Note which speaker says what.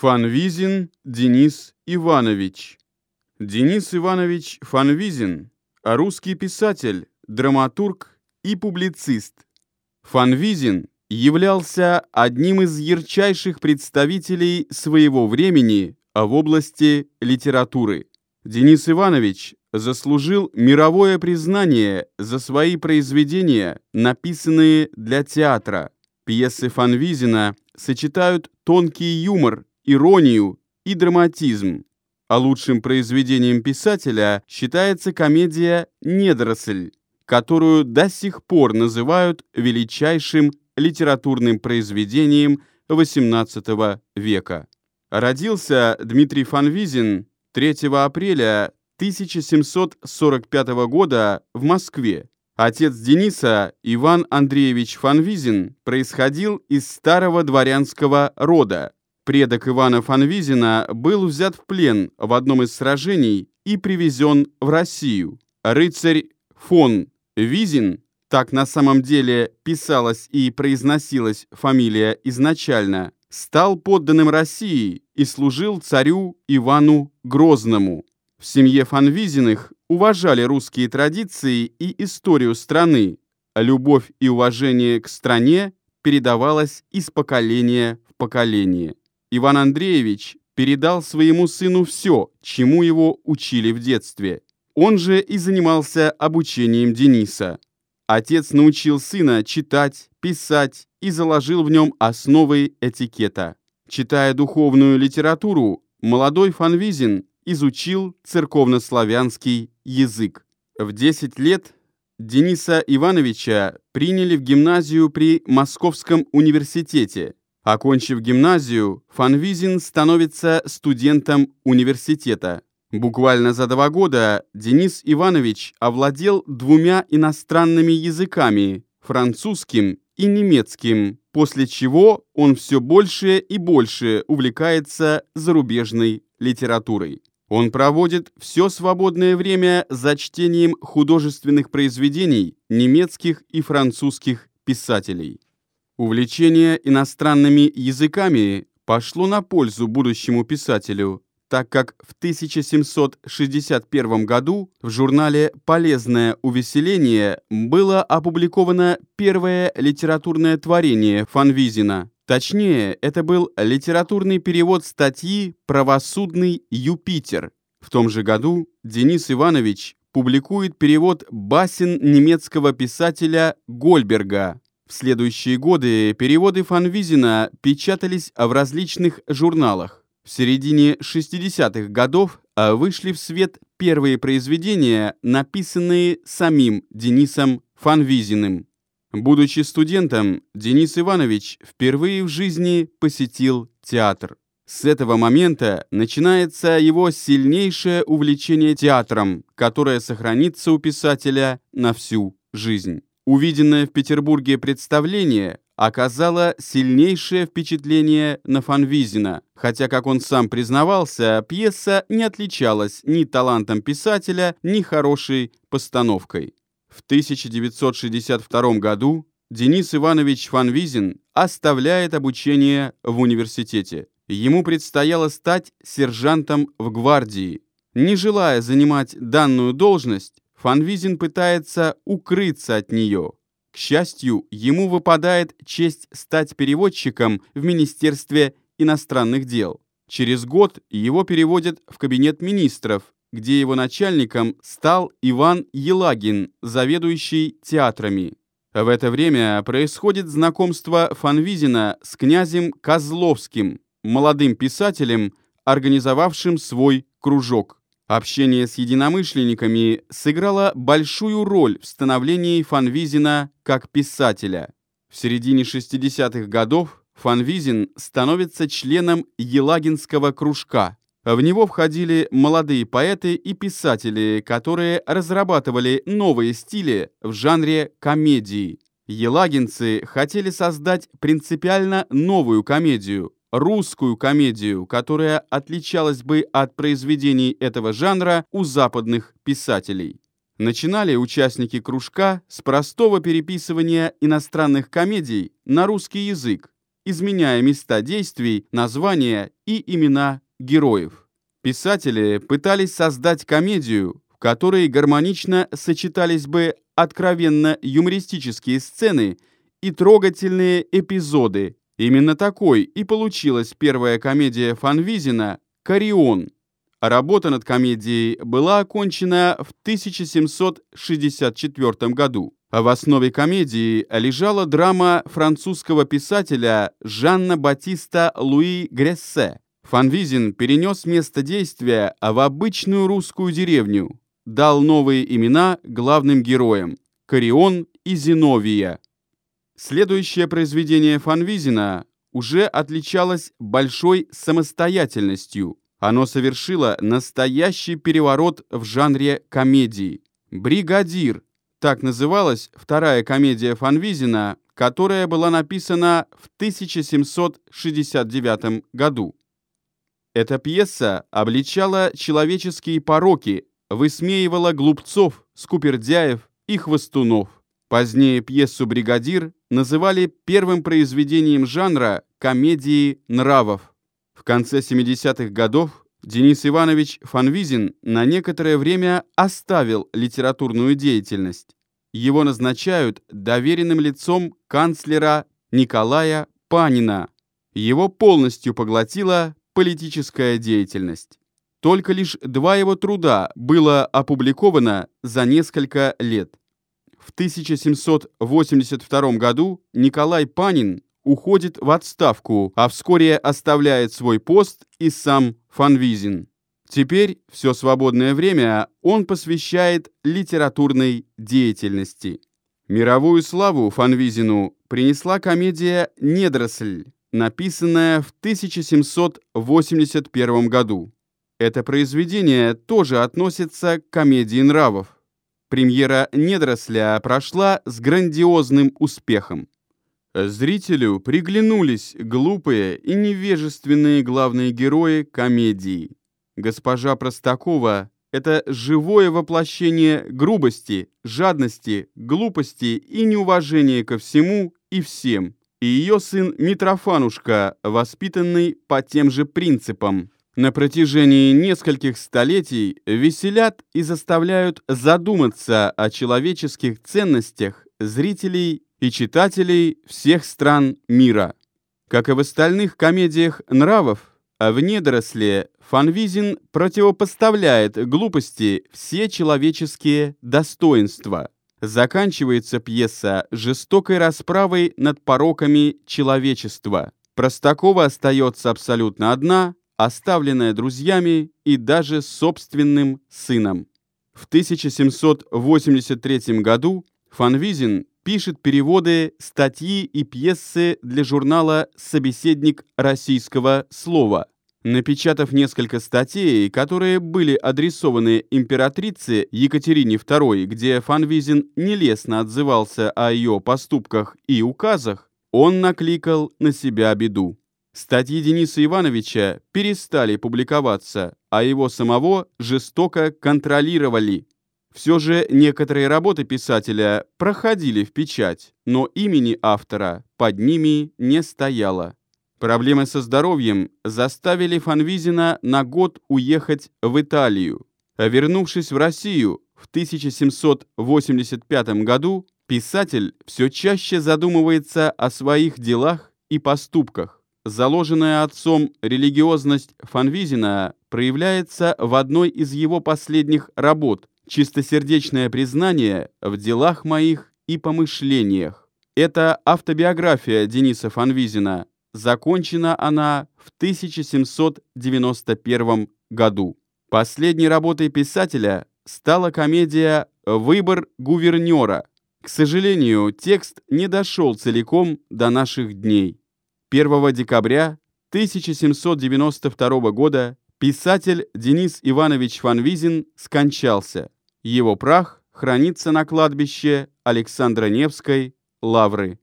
Speaker 1: Фанвизин Денис Иванович Денис Иванович Фанвизин – русский писатель, драматург и публицист. Фанвизин являлся одним из ярчайших представителей своего времени в области литературы. Денис Иванович заслужил мировое признание за свои произведения, написанные для театра. Пьесы Фанвизина сочетают тонкий юмор, иронию и драматизм. А лучшим произведением писателя считается комедия «Недоросль», которую до сих пор называют величайшим литературным произведением XVIII века. Родился Дмитрий Фанвизин 3 апреля 1745 года в Москве. Отец Дениса, Иван Андреевич Фанвизин, происходил из старого дворянского рода. Предок Ивана Фанвизина был взят в плен в одном из сражений и привезен в Россию. Рыцарь фон Визин, так на самом деле писалась и произносилась фамилия изначально, стал подданным России и служил царю Ивану Грозному. В семье Фанвизиных уважали русские традиции и историю страны, любовь и уважение к стране передавалось из поколения в поколение. Иван Андреевич передал своему сыну все, чему его учили в детстве. Он же и занимался обучением Дениса. Отец научил сына читать, писать и заложил в нем основы этикета. Читая духовную литературу, молодой Фанвизин изучил церковнославянский язык. В 10 лет Дениса Ивановича приняли в гимназию при Московском университете. Окончив гимназию, Фанвизин становится студентом университета. Буквально за два года Денис Иванович овладел двумя иностранными языками – французским и немецким, после чего он все больше и больше увлекается зарубежной литературой. Он проводит все свободное время за чтением художественных произведений немецких и французских писателей. Увлечение иностранными языками пошло на пользу будущему писателю, так как в 1761 году в журнале «Полезное увеселение» было опубликовано первое литературное творение Фанвизина. Точнее, это был литературный перевод статьи «Правосудный Юпитер». В том же году Денис Иванович публикует перевод басен немецкого писателя Гольберга. В следующие годы переводы Фанвизина печатались в различных журналах. В середине 60-х годов а, вышли в свет первые произведения, написанные самим Денисом Фанвизиным. Будучи студентом, Денис Иванович впервые в жизни посетил театр. С этого момента начинается его сильнейшее увлечение театром, которое сохранится у писателя на всю жизнь. Увиденное в Петербурге представление оказало сильнейшее впечатление на Фанвизина, хотя, как он сам признавался, пьеса не отличалась ни талантом писателя, ни хорошей постановкой. В 1962 году Денис Иванович Фанвизин оставляет обучение в университете. Ему предстояло стать сержантом в гвардии. Не желая занимать данную должность, Фанвизин пытается укрыться от нее – к счастью, ему выпадает честь стать переводчиком в Министерстве иностранных дел. Через год его переводят в кабинет министров, где его начальником стал Иван Елагин, заведующий театрами. В это время происходит знакомство Фанвизина с князем Козловским, молодым писателем, организовавшим свой кружок. Общение с единомышленниками сыграло большую роль в становлении Фанвизина как писателя. В середине 60-х годов Фанвизин становится членом Елагинского кружка. В него входили молодые поэты и писатели, которые разрабатывали новые стили в жанре комедии. Елагинцы хотели создать принципиально новую комедию, русскую комедию, которая отличалась бы от произведений этого жанра у западных писателей. Начинали участники кружка с простого переписывания иностранных комедий на русский язык. изменяя места действий, названия и имена героев. Писатели пытались создать комедию, в которой гармонично сочетались бы откровенно юмористические сцены и трогательные эпизоды. Именно такой и получилась первая комедия Фанвизина «Карион». Работа над комедией была окончена в 1764 году. А в основе комедии лежала драма французского писателя Жанна Батиста Луи Грессе. Фанвизин перенес место действия в обычную русскую деревню, дал новые имена главным героям – Корион и Зиновия. Следующее произведение Фанвизина уже отличалось большой самостоятельностью. Оно совершило настоящий переворот в жанре комедии. «Бригадир» Так называлась вторая комедия Фанвизина, которая была написана в 1769 году. Эта пьеса обличала человеческие пороки, высмеивала глупцов, скупердяев и хвостунов. Позднее пьесу «Бригадир» называли первым произведением жанра комедии нравов. В конце 70-х годов Денис Иванович Фанвизин на некоторое время оставил литературную деятельность. Его назначают доверенным лицом канцлера Николая Панина. Его полностью поглотила политическая деятельность. Только лишь два его труда было опубликовано за несколько лет. В 1782 году Николай Панин уходит в отставку, а вскоре оставляет свой пост и сам Фанвизин. Теперь все свободное время он посвящает литературной деятельности. Мировую славу Фанвизину принесла комедия «Недросль», написанная в 1781 году. Это произведение тоже относится к комедии нравов. Премьера «Недросля» прошла с грандиозным успехом. Зрителю приглянулись глупые и невежественные главные герои комедии. Госпожа Простакова — это живое воплощение грубости, жадности, глупости и неуважения ко всему и всем. И ее сын Митрофанушка, воспитанный по тем же принципам. На протяжении нескольких столетий веселят и заставляют задуматься о человеческих ценностях зрителей и читателей всех стран мира. Как и в остальных комедиях нравов, а в «Недоросле» Фанвизин противопоставляет глупости все человеческие достоинства. Заканчивается пьеса жестокой расправой над пороками человечества. Простакова остается абсолютно одна, оставленная друзьями и даже собственным сыном. В 1783 году Фанвизин пишет переводы, статьи и пьесы для журнала «Собеседник российского слова». Напечатав несколько статей, которые были адресованы императрице Екатерине II, где Фанвизин нелестно отзывался о ее поступках и указах, он накликал на себя беду. Статьи Дениса Ивановича перестали публиковаться, а его самого жестоко контролировали – все же некоторые работы писателя проходили в печать, но имени автора под ними не стояло. Проблемы со здоровьем заставили Фанвизина на год уехать в Италию. А вернувшись в Россию в 1785 году, писатель все чаще задумывается о своих делах и поступках. Заложенная отцом религиозность Фанвизина проявляется в одной из его последних работ чистосердечное признание в делах моих и помышлениях. Это автобиография Дениса Фанвизина. Закончена она в 1791 году. Последней работой писателя стала комедия «Выбор гувернера». К сожалению, текст не дошел целиком до наших дней. 1 декабря 1792 года писатель Денис Иванович Фанвизин скончался. Его прах хранится на кладбище Александра Невской Лавры.